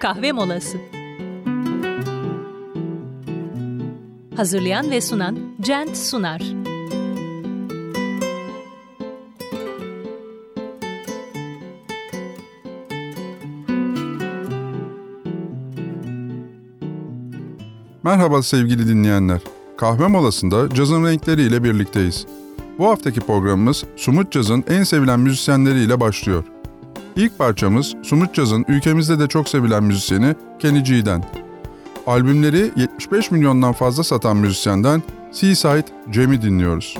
kahve molası. Hazırlayan ve sunan Cent Sunar. Merhaba sevgili dinleyenler. Kahve molasında cazın renkleriyle birlikteyiz. Bu haftaki programımız Sumut Caz'ın en sevilen müzisyenleriyle başlıyor. İlk parçamız Sumut Caz'ın ülkemizde de çok sevilen müzisyeni Kenny G'den. Albümleri 75 milyondan fazla satan müzisyenden Seaside Jam'i dinliyoruz.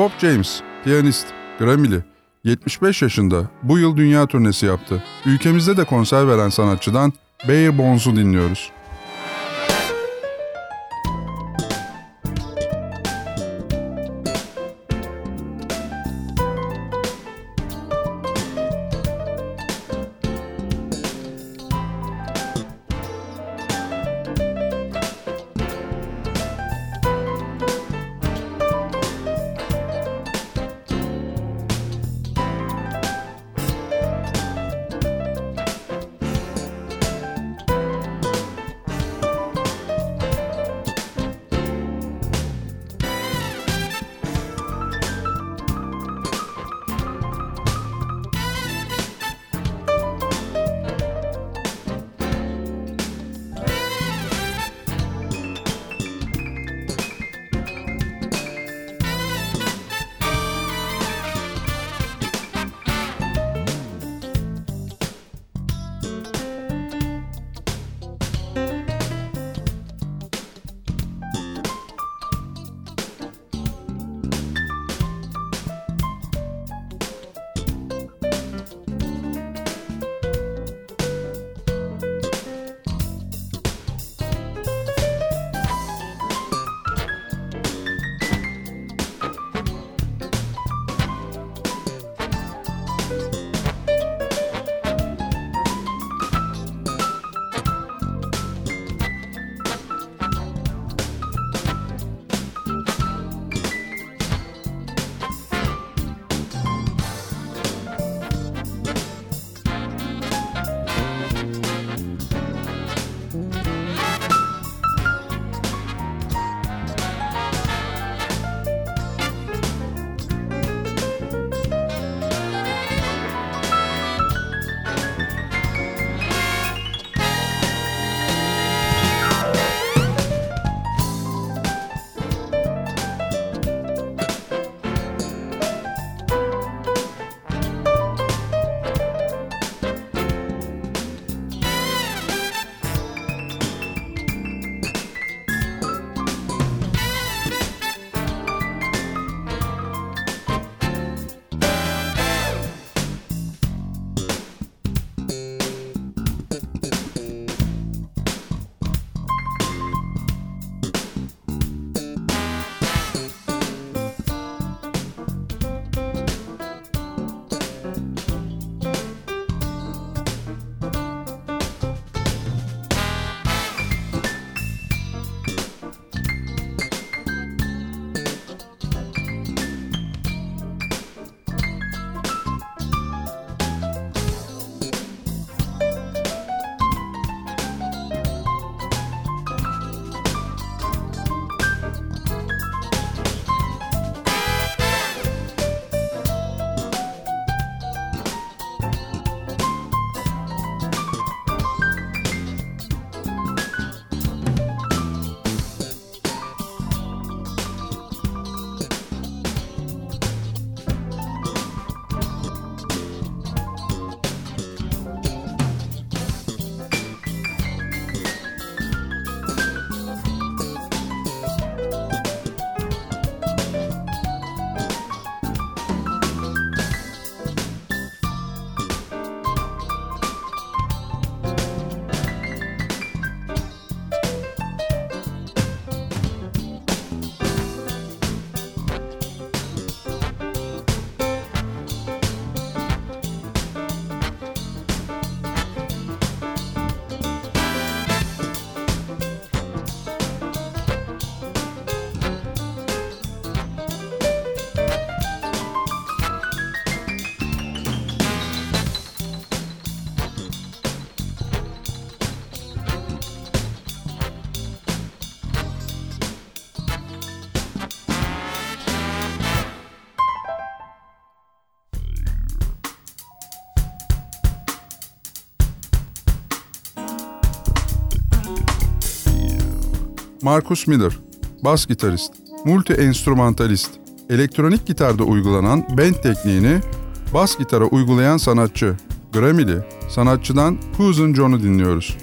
Bob James, piyanist, Grammy'li, 75 yaşında bu yıl dünya turnesi yaptı. Ülkemizde de konser veren sanatçıdan Bare Bones'u dinliyoruz. Marcus Miller, bas gitarist, multi-enstrümantalist, elektronik gitarda uygulanan band tekniğini bas gitara uygulayan sanatçı, Grammy'li sanatçıdan Who's John'u dinliyoruz.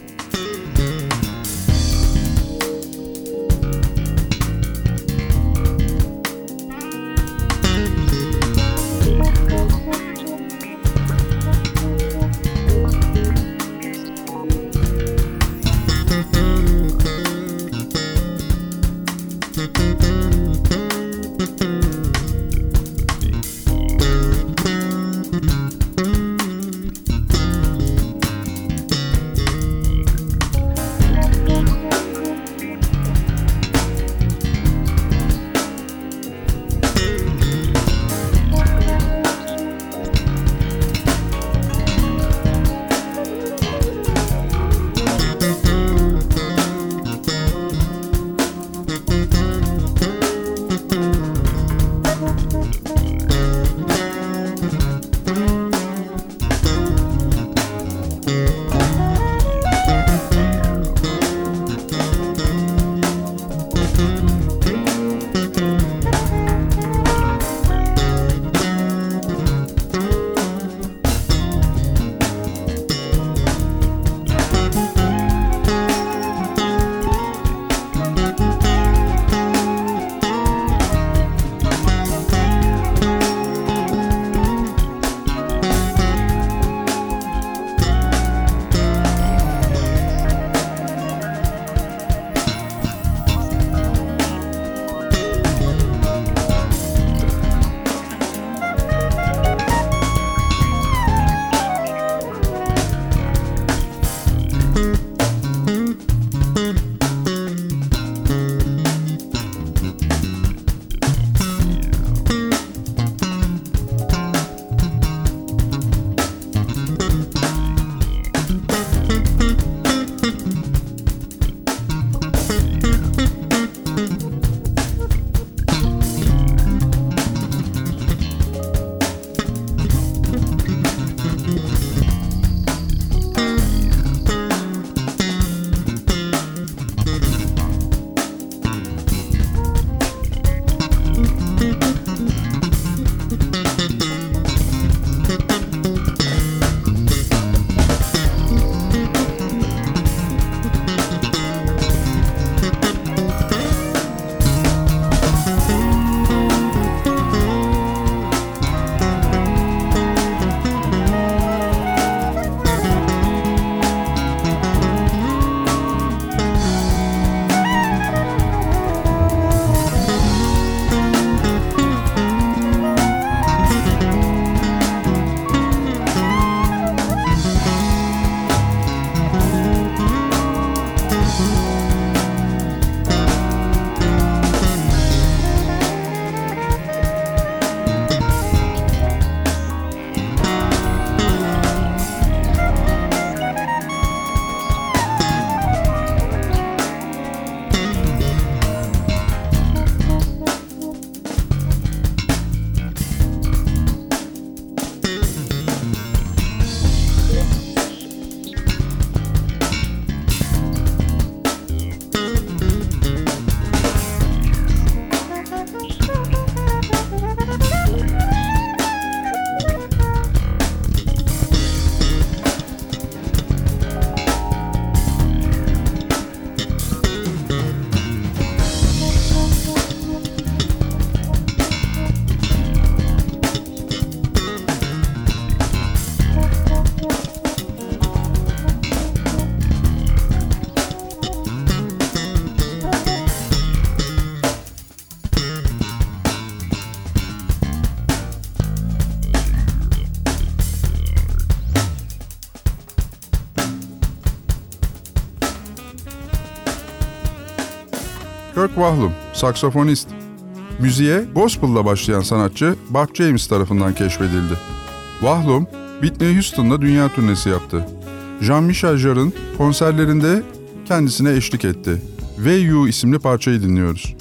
Whalum, saksafonist. Müziğe gospel'la başlayan sanatçı Bob James tarafından keşfedildi. Whalum, Whitney Houston'da dünya turnesi yaptı. Jean-Michel Jarre'ın konserlerinde kendisine eşlik etti. Ve You isimli parçayı dinliyoruz.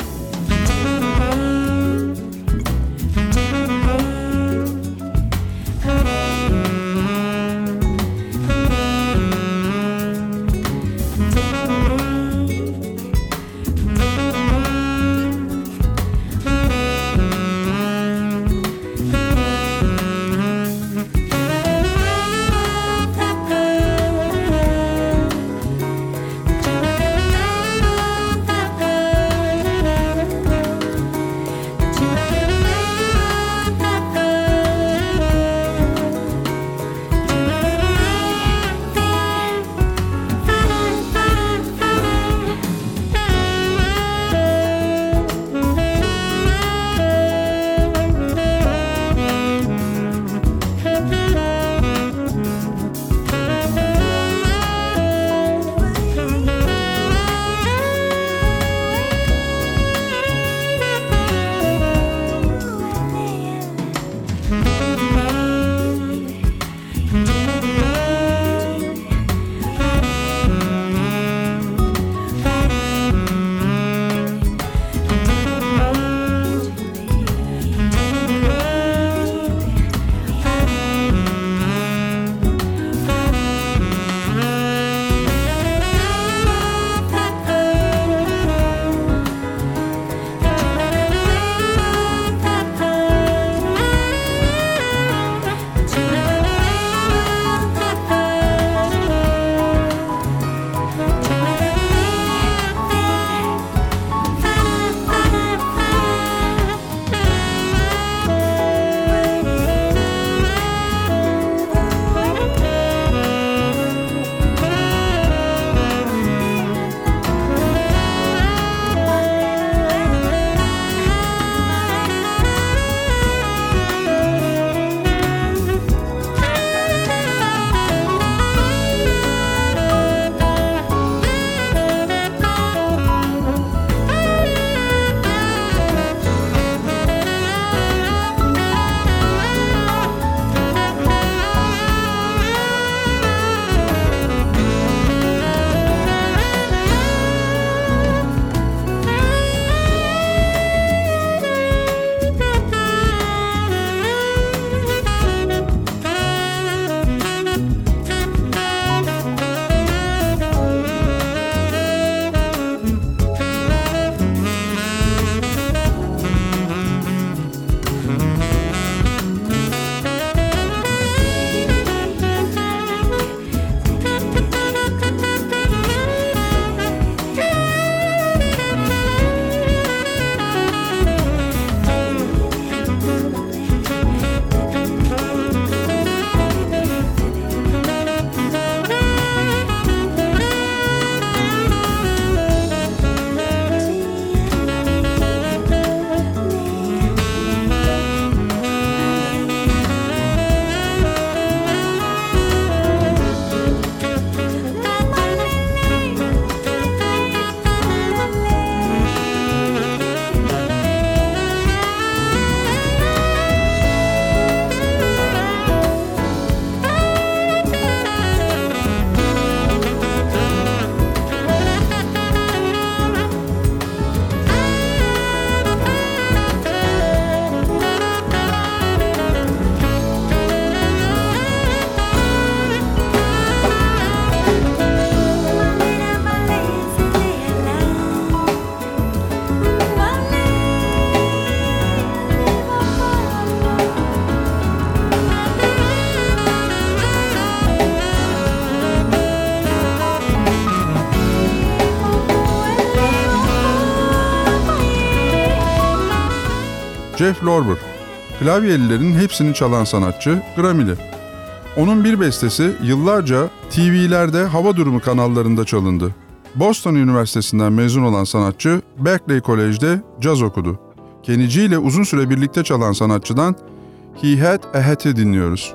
Jeff Lorber, klavyelilerin hepsini çalan sanatçı, Grammy'li. Onun bir bestesi yıllarca TV'lerde hava durumu kanallarında çalındı. Boston Üniversitesi'nden mezun olan sanatçı Berkeley College'de caz okudu. Kenici ile uzun süre birlikte çalan sanatçıdan He Had a Hat'i dinliyoruz.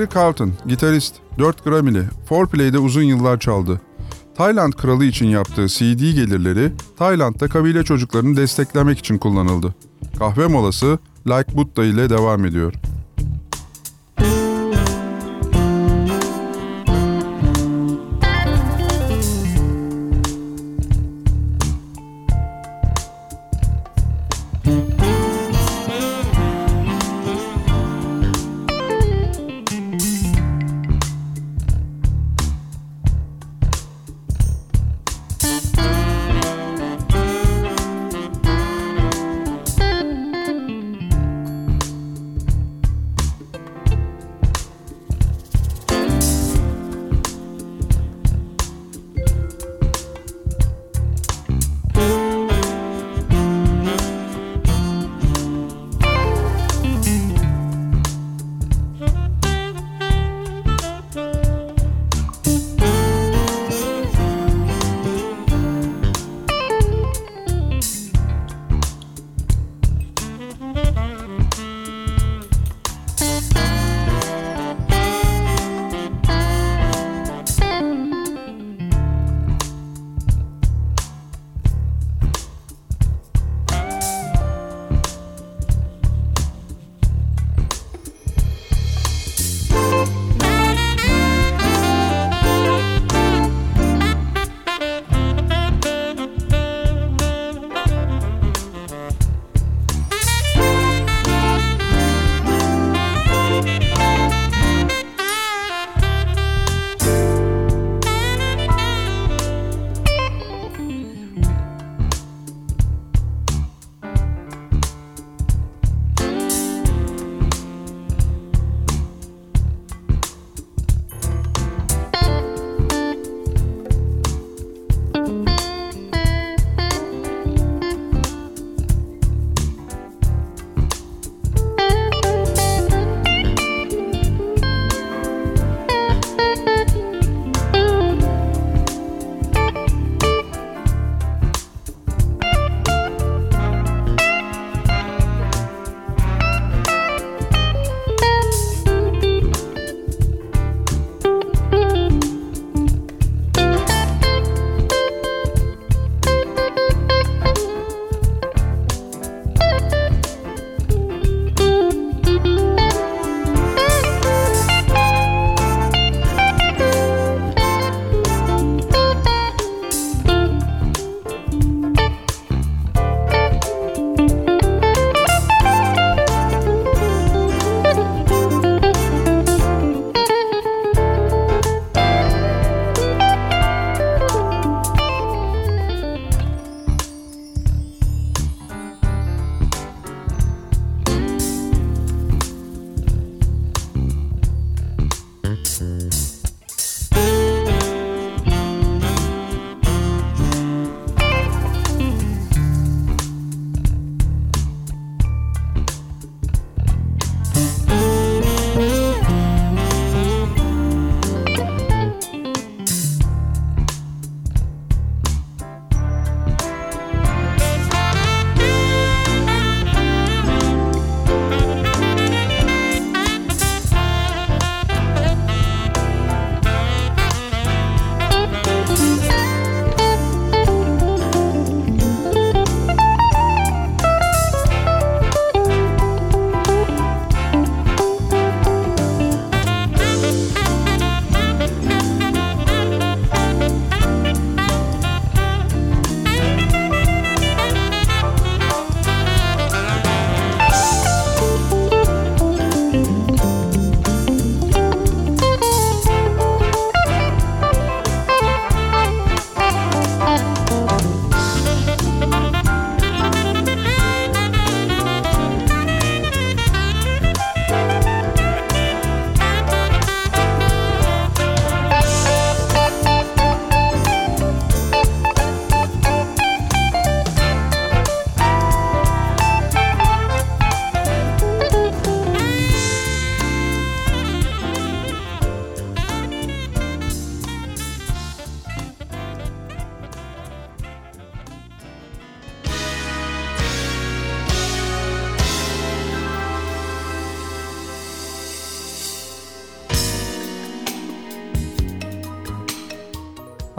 Larry Carlton, gitarist, 4 Grammy'li, 4Play'de uzun yıllar çaldı. Tayland kralı için yaptığı CD gelirleri Tayland'da kabile çocuklarını desteklemek için kullanıldı. Kahve molası Like Buddha ile devam ediyor.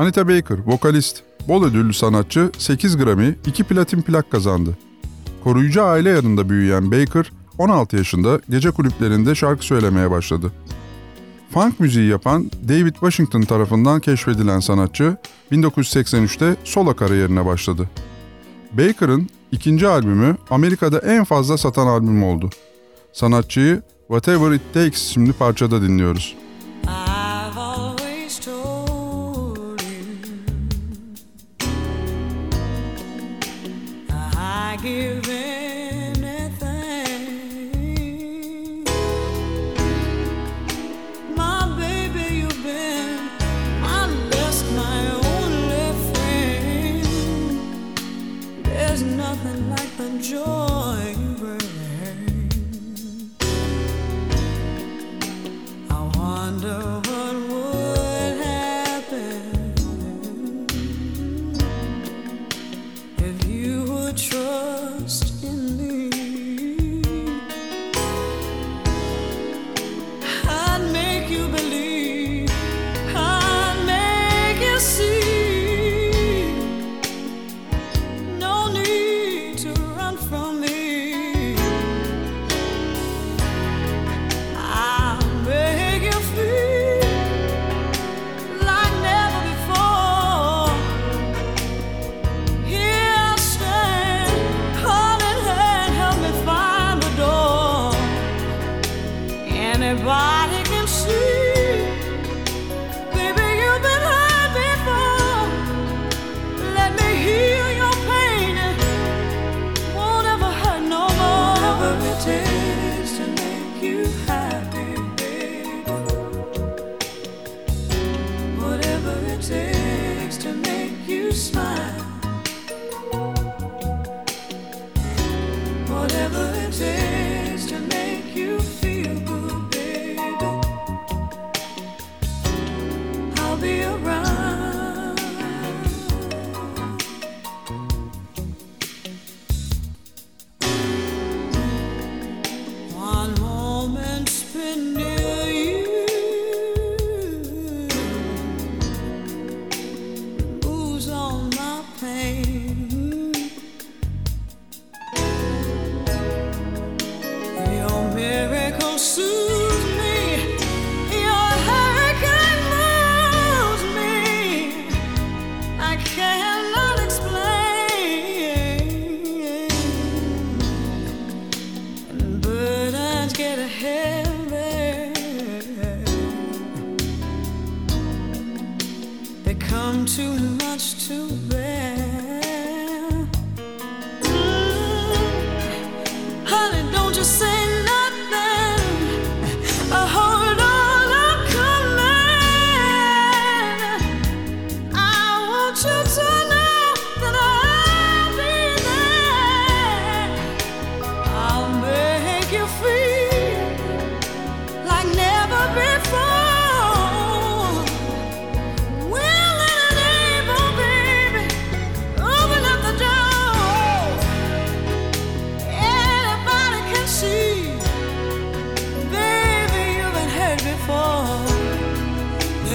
Anita Baker, vokalist, bol ödüllü sanatçı 8 Grammy, 2 platin plak kazandı. Koruyucu aile yanında büyüyen Baker, 16 yaşında gece kulüplerinde şarkı söylemeye başladı. Funk müziği yapan David Washington tarafından keşfedilen sanatçı 1983'te solo kariyerine başladı. Baker'ın ikinci albümü Amerika'da en fazla satan albüm oldu. Sanatçıyı Whatever It Takes isimli parçada dinliyoruz. joy.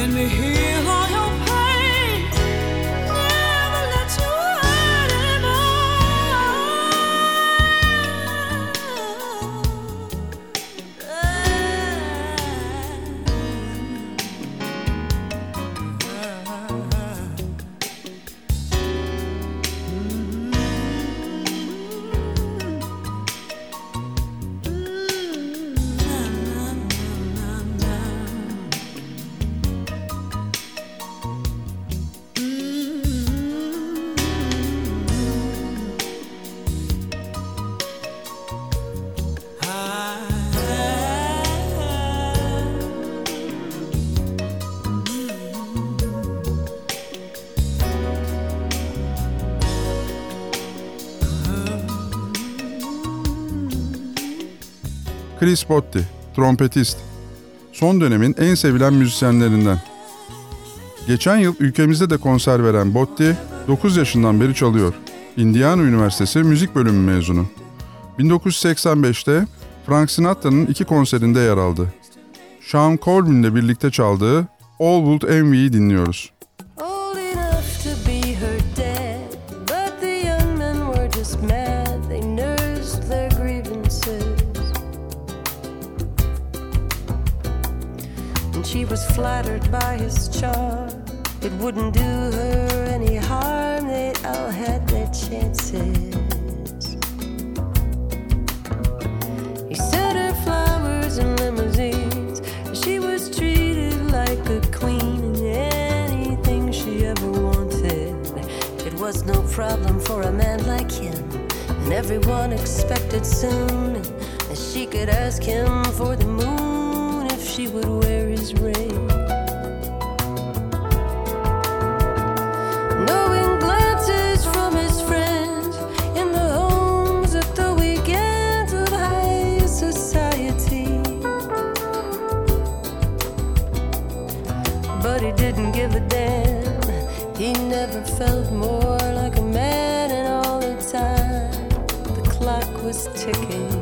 in the heat Chris Botti, trompetist. Son dönemin en sevilen müzisyenlerinden. Geçen yıl ülkemizde de konser veren Botti, 9 yaşından beri çalıyor. Indiana Üniversitesi müzik bölümü mezunu. 1985'te Frank Sinatra'nın iki konserinde yer aldı. Sean Colvin ile birlikte çaldığı All Would Envy'yi dinliyoruz. hurt by his charm. It wouldn't do her any harm, they all had their chances. He sent her flowers and limousines, and she was treated like a queen. Anything she ever wanted, it was no problem for a man like him. And everyone expected soon that she could ask him for the moon if she would wear his ring. ticking.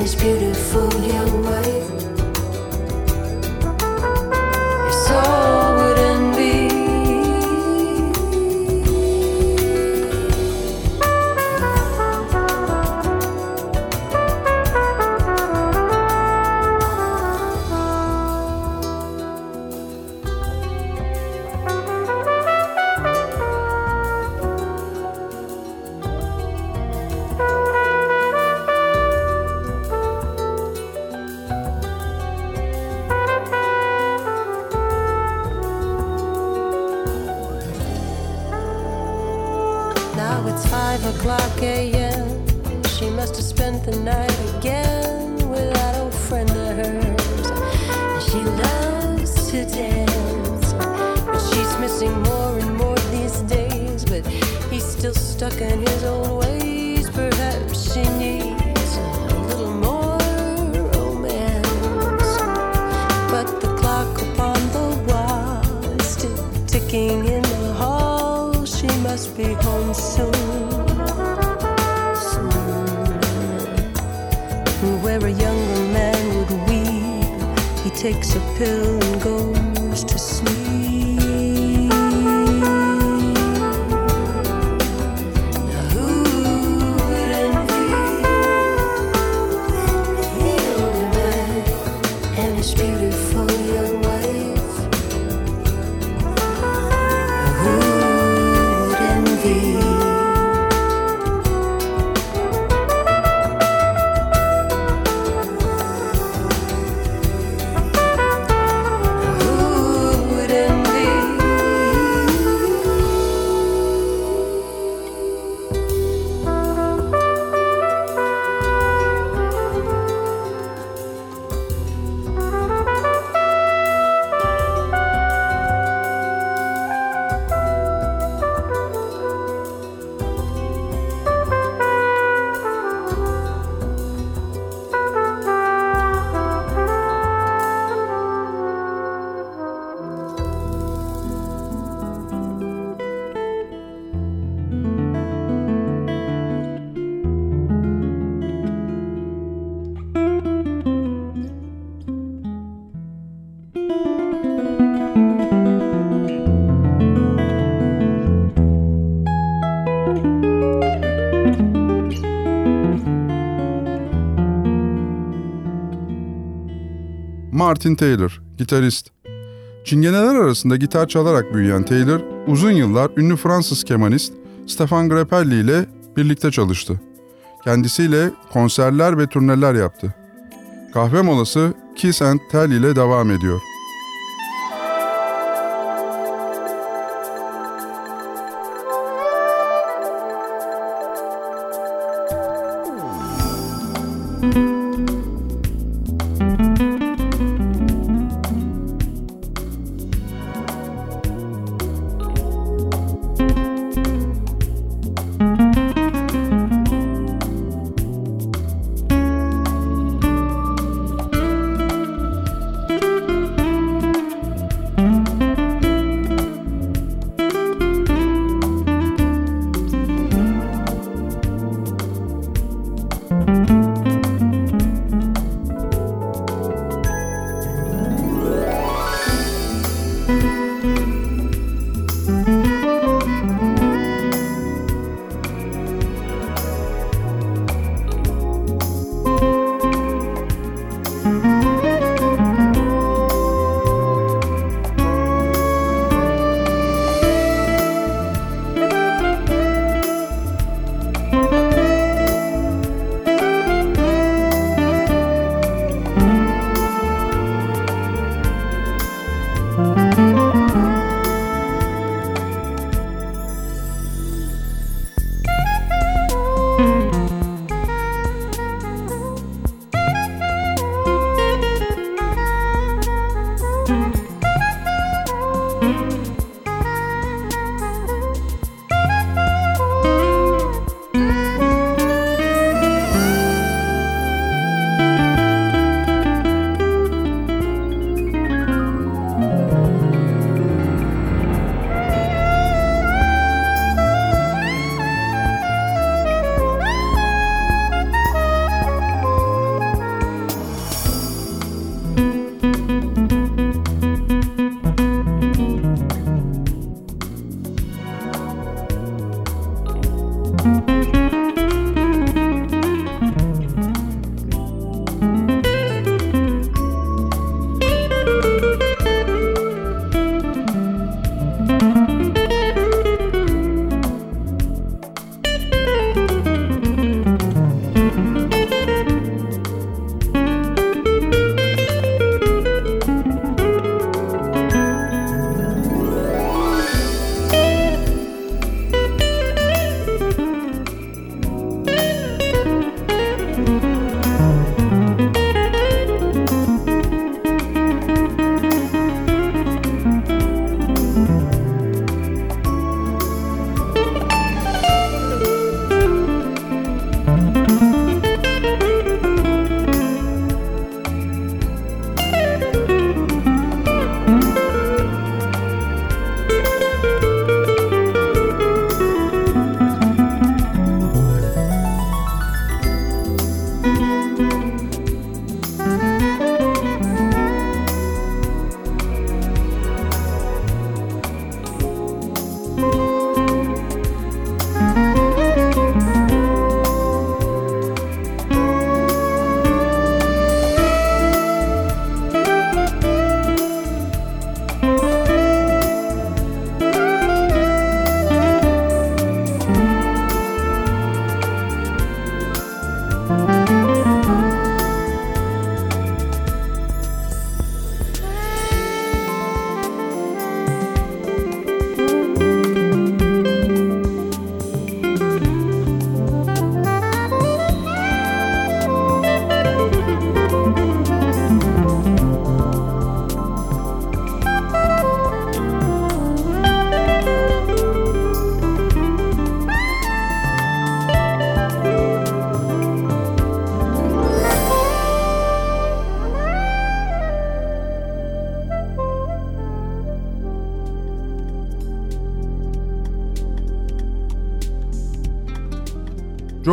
it's beautiful, you're right. Martin Taylor, gitarist. Çingeneler arasında gitar çalarak büyüyen Taylor, uzun yıllar ünlü Fransız kemanist Stefan Grappelli ile birlikte çalıştı. Kendisiyle konserler ve turneler yaptı. Kahve molası Kiss and Tell ile devam ediyor.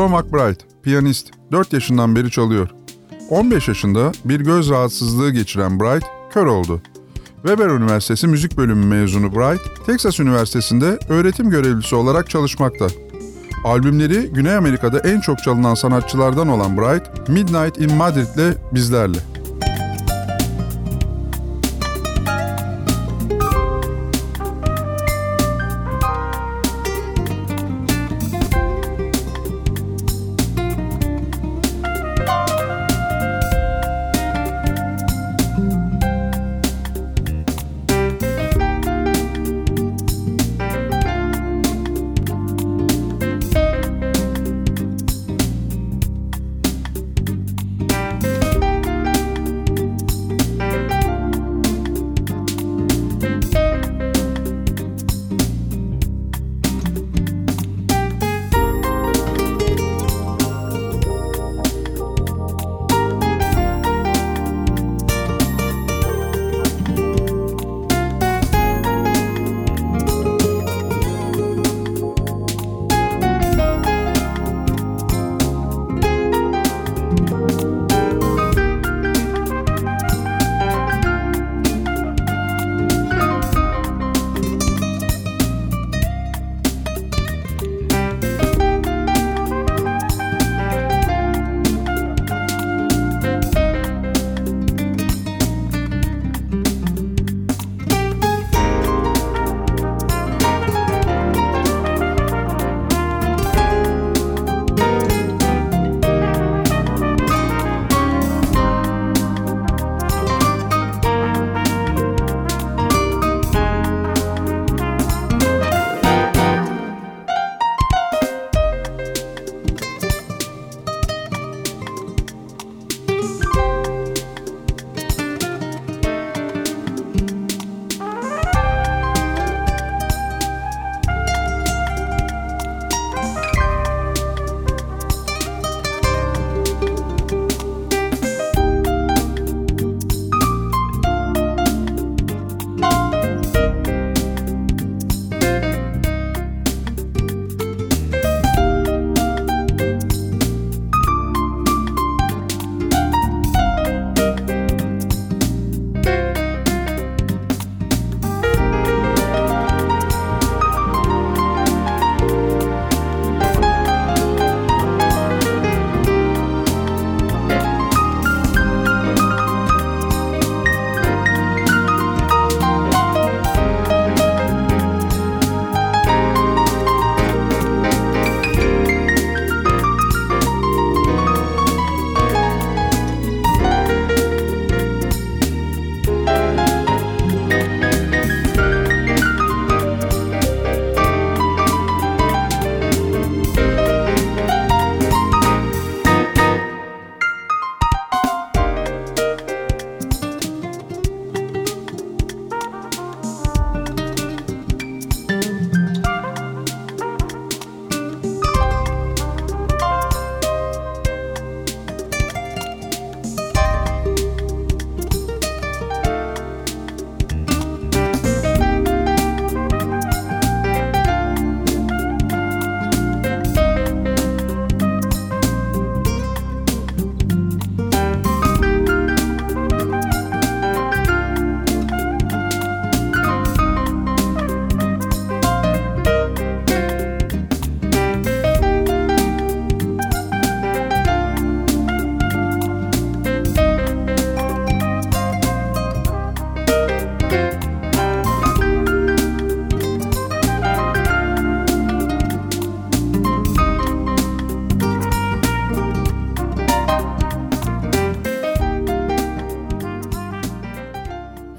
Joe McBride, piyanist, 4 yaşından beri çalıyor. 15 yaşında bir göz rahatsızlığı geçiren Bright kör oldu. Weber Üniversitesi Müzik Bölümü mezunu Bright, Texas Üniversitesi'nde öğretim görevlisi olarak çalışmakta. Albümleri Güney Amerika'da en çok çalınan sanatçılardan olan Bright, Midnight in Madrid'le bizlerle.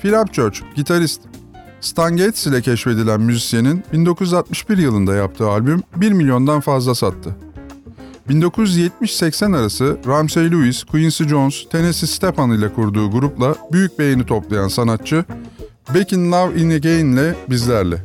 Phil Upchurch, gitarist. Stan Getz ile keşfedilen müzisyenin 1961 yılında yaptığı albüm 1 milyondan fazla sattı. 1970-80 arası Ramsey Lewis, Quincy Jones, Tennessee Stepan ile kurduğu grupla büyük beğeni toplayan sanatçı Back in Love in Again ile bizlerle.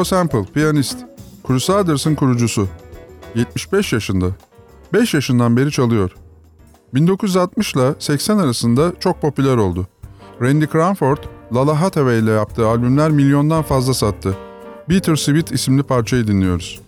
Joe Sample, piyanist. Crusaders'ın kurucusu. 75 yaşında. 5 yaşından beri çalıyor. 1960 ile 80 arasında çok popüler oldu. Randy Cranford, Lala Hathaway ile yaptığı albümler milyondan fazla sattı. Bitter Sweet isimli parçayı dinliyoruz.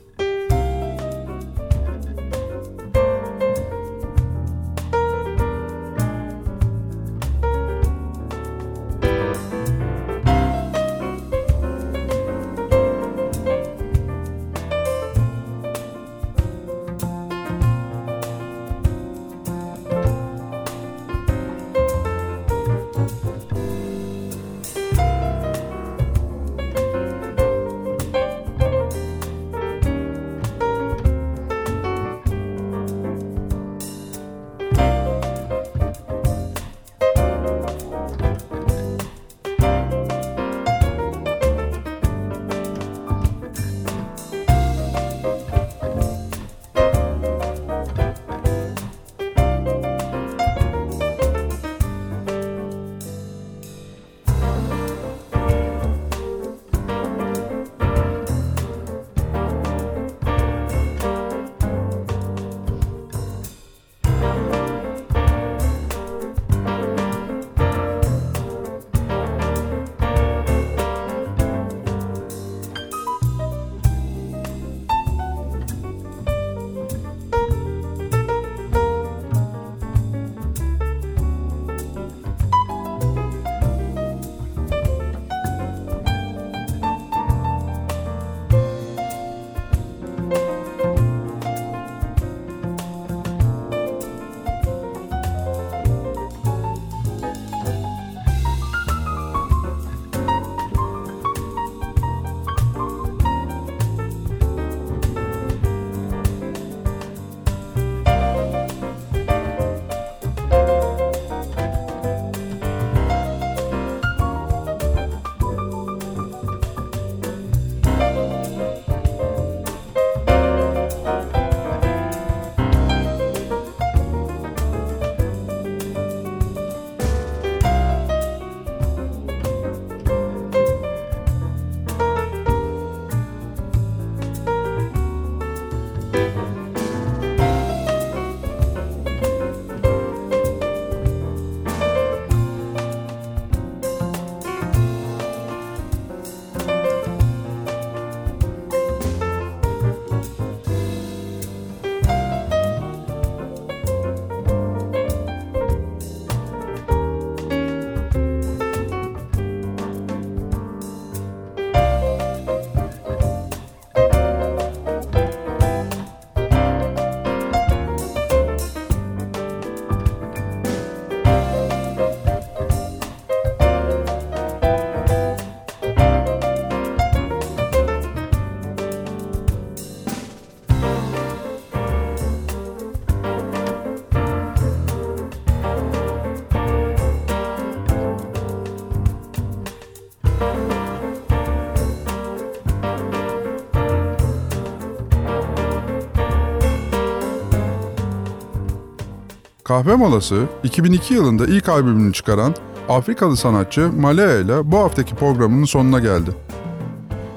Kahve Molası 2002 yılında ilk albümünü çıkaran Afrikalı sanatçı Malaya ile bu haftaki programının sonuna geldi.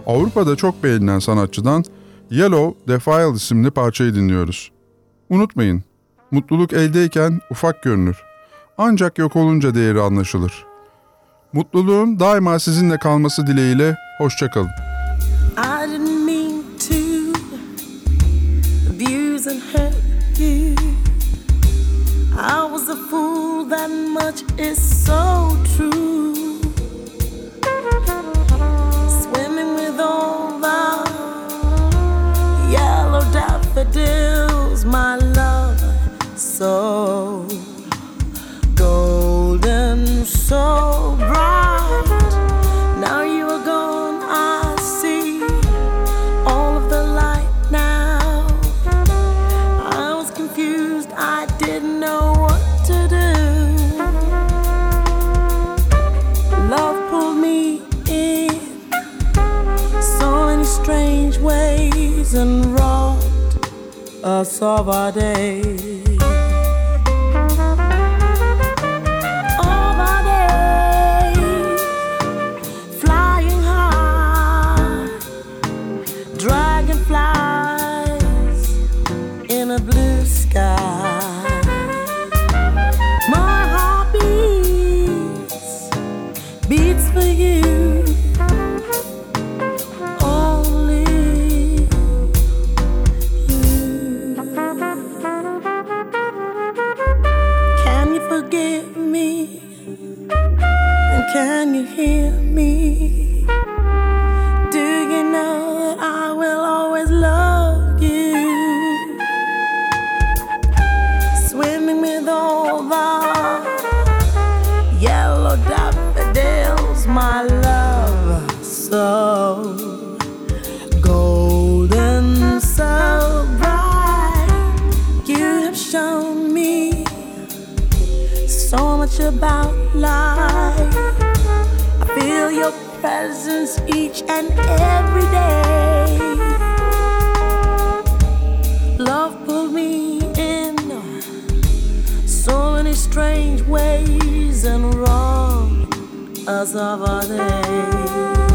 Avrupa'da çok beğenilen sanatçıdan Yellow Defile isimli parçayı dinliyoruz. Unutmayın, mutluluk eldeyken ufak görünür. Ancak yok olunca değeri anlaşılır. Mutluluğun daima sizinle kalması dileğiyle hoşçakalın. Much is so your presence each and every day. Love pulled me in so many strange ways and wrong us of our day.